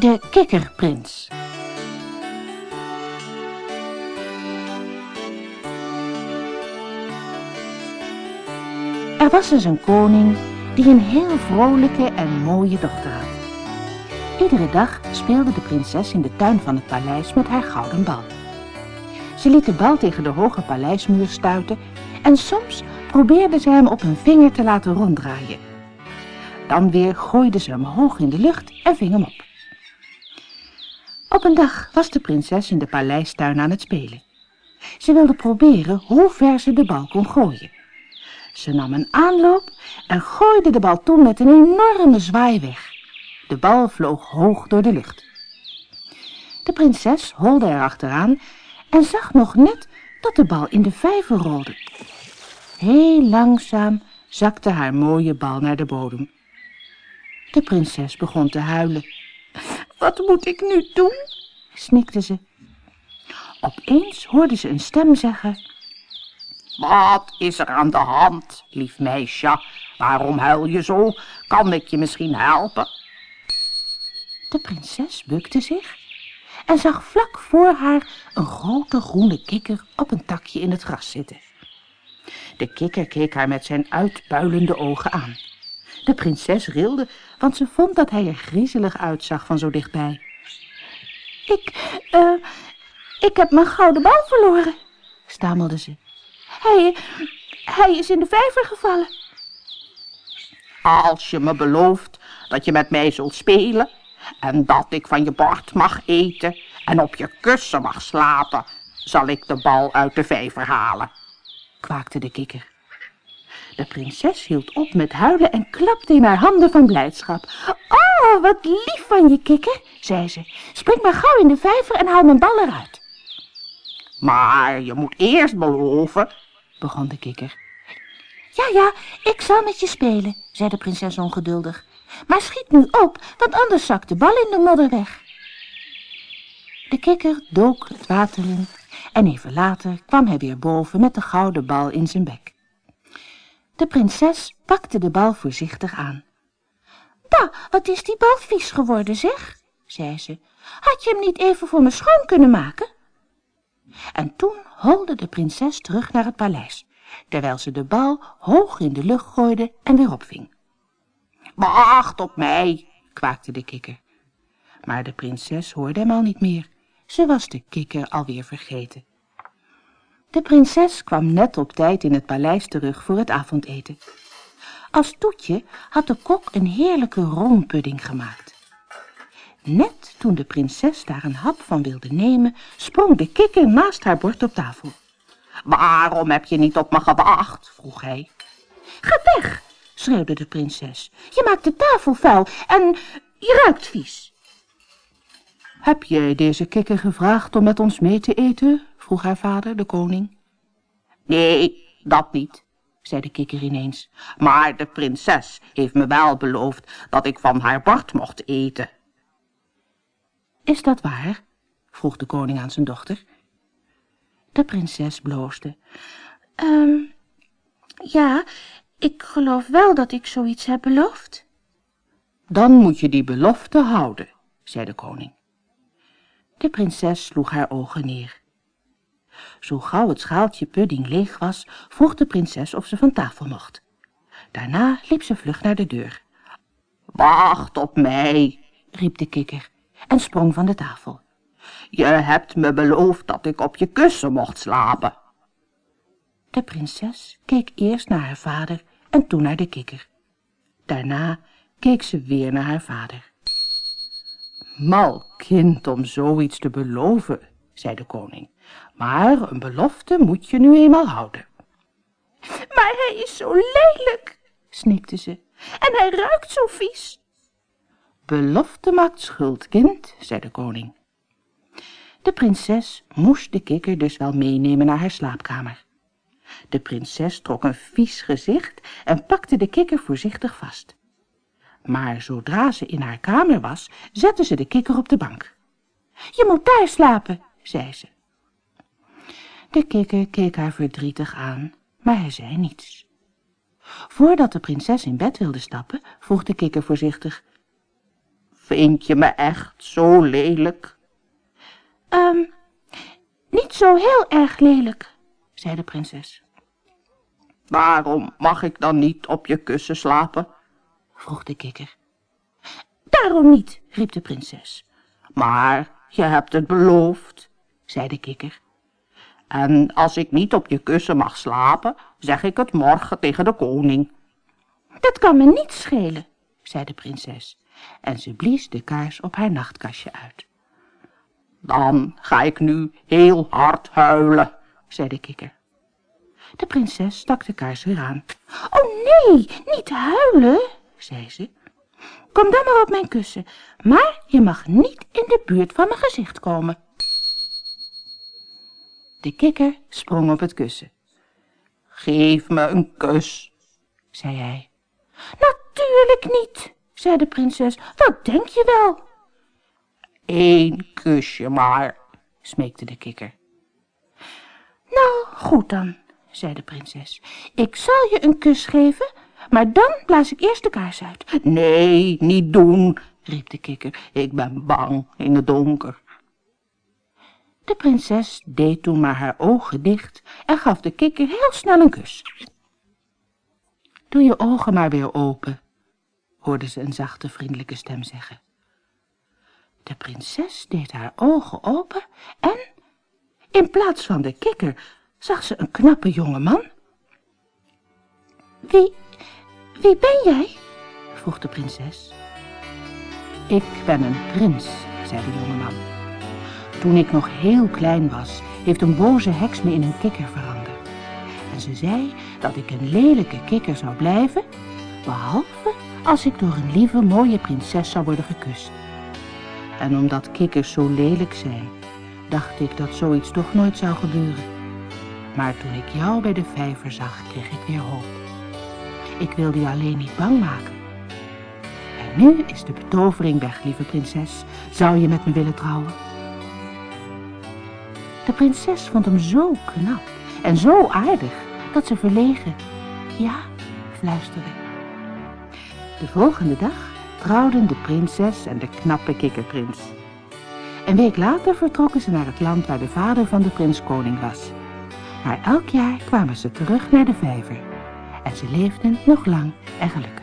De Kikkerprins Er was eens een koning die een heel vrolijke en mooie dochter had. Iedere dag speelde de prinses in de tuin van het paleis met haar gouden bal. Ze liet de bal tegen de hoge paleismuur stuiten en soms probeerde ze hem op een vinger te laten ronddraaien. Dan weer gooide ze hem hoog in de lucht en ving hem op. Op een dag was de prinses in de paleistuin aan het spelen. Ze wilde proberen hoe ver ze de bal kon gooien. Ze nam een aanloop en gooide de bal toen met een enorme zwaai weg. De bal vloog hoog door de lucht. De prinses holde er achteraan en zag nog net dat de bal in de vijver rolde. Heel langzaam zakte haar mooie bal naar de bodem. De prinses begon te huilen. Wat moet ik nu doen? snikte ze. Opeens hoorde ze een stem zeggen... Wat is er aan de hand, lief meisje? Waarom huil je zo? Kan ik je misschien helpen? De prinses bukte zich en zag vlak voor haar een grote groene kikker op een takje in het gras zitten. De kikker keek haar met zijn uitpuilende ogen aan. De prinses rilde, want ze vond dat hij er griezelig uitzag van zo dichtbij. Ik, eh, ik heb mijn gouden bal verloren, stamelde ze. Hij, hij is in de vijver gevallen. Als je me belooft dat je met mij zult spelen en dat ik van je bord mag eten en op je kussen mag slapen, zal ik de bal uit de vijver halen, kwaakte de kikker. De prinses hield op met huilen en klapte in haar handen van blijdschap. Oh, wat lief van je, kikker, zei ze. Spring maar gauw in de vijver en haal mijn bal eruit. Maar je moet eerst beloven, begon de kikker. Ja, ja, ik zal met je spelen, zei de prinses ongeduldig. Maar schiet nu op, want anders zakt de bal in de modder weg. De kikker dook het water in en even later kwam hij weer boven met de gouden bal in zijn bek. De prinses pakte de bal voorzichtig aan. Bah, wat is die bal vies geworden, zeg, zei ze. Had je hem niet even voor me schoon kunnen maken? En toen holde de prinses terug naar het paleis, terwijl ze de bal hoog in de lucht gooide en weer opving. Wacht op mij, kwaakte de kikker. Maar de prinses hoorde hem al niet meer. Ze was de kikker alweer vergeten. De prinses kwam net op tijd in het paleis terug voor het avondeten. Als toetje had de kok een heerlijke roompudding gemaakt. Net toen de prinses daar een hap van wilde nemen, sprong de kikker naast haar bord op tafel. Waarom heb je niet op me gewacht? vroeg hij. Ga weg, schreeuwde de prinses. Je maakt de tafel vuil en je ruikt vies. Heb jij deze kikker gevraagd om met ons mee te eten? Vroeg haar vader, de koning. Nee, dat niet, zei de kikker ineens. Maar de prinses heeft me wel beloofd dat ik van haar bord mocht eten. Is dat waar? vroeg de koning aan zijn dochter. De prinses bloosde. Um, ja, ik geloof wel dat ik zoiets heb beloofd. Dan moet je die belofte houden, zei de koning. De prinses sloeg haar ogen neer. Zo gauw het schaaltje pudding leeg was, vroeg de prinses of ze van tafel mocht. Daarna liep ze vlug naar de deur. Wacht op mij, riep de kikker en sprong van de tafel. Je hebt me beloofd dat ik op je kussen mocht slapen. De prinses keek eerst naar haar vader en toen naar de kikker. Daarna keek ze weer naar haar vader. Mal kind om zoiets te beloven, zei de koning. Maar een belofte moet je nu eenmaal houden. Maar hij is zo lelijk, snikte ze, en hij ruikt zo vies. Belofte maakt schuld, kind, zei de koning. De prinses moest de kikker dus wel meenemen naar haar slaapkamer. De prinses trok een vies gezicht en pakte de kikker voorzichtig vast. Maar zodra ze in haar kamer was, zette ze de kikker op de bank. Je moet daar slapen, zei ze. De kikker keek haar verdrietig aan, maar hij zei niets. Voordat de prinses in bed wilde stappen, vroeg de kikker voorzichtig. Vind je me echt zo lelijk? Um, niet zo heel erg lelijk, zei de prinses. Waarom mag ik dan niet op je kussen slapen? vroeg de kikker. Daarom niet, riep de prinses. Maar je hebt het beloofd, zei de kikker. En als ik niet op je kussen mag slapen, zeg ik het morgen tegen de koning. Dat kan me niet schelen, zei de prinses, en ze blies de kaars op haar nachtkastje uit. Dan ga ik nu heel hard huilen, zei de kikker. De prinses stak de kaars weer aan. Oh nee, niet huilen, zei ze. Kom dan maar op mijn kussen, maar je mag niet in de buurt van mijn gezicht komen. De kikker sprong op het kussen. Geef me een kus, zei hij. Natuurlijk niet, zei de prinses. Wat denk je wel? Eén kusje maar, smeekte de kikker. Nou, goed dan, zei de prinses. Ik zal je een kus geven, maar dan blaas ik eerst de kaars uit. Nee, niet doen, riep de kikker. Ik ben bang in het donker. De prinses deed toen maar haar ogen dicht en gaf de kikker heel snel een kus. Doe je ogen maar weer open, hoorde ze een zachte, vriendelijke stem zeggen. De prinses deed haar ogen open en, in plaats van de kikker, zag ze een knappe jonge man. Wie, wie ben jij? vroeg de prinses. Ik ben een prins, zei de jonge man. Toen ik nog heel klein was, heeft een boze heks me in een kikker veranderd. En ze zei dat ik een lelijke kikker zou blijven, behalve als ik door een lieve mooie prinses zou worden gekust. En omdat kikkers zo lelijk zijn, dacht ik dat zoiets toch nooit zou gebeuren. Maar toen ik jou bij de vijver zag, kreeg ik weer hoop. Ik wilde je alleen niet bang maken. En nu is de betovering weg, lieve prinses. Zou je met me willen trouwen? De prinses vond hem zo knap en zo aardig dat ze verlegen ja fluisterde. De volgende dag trouwden de prinses en de knappe kikkerprins. Een week later vertrokken ze naar het land waar de vader van de prins koning was. Maar elk jaar kwamen ze terug naar de vijver. En ze leefden nog lang en gelukkig.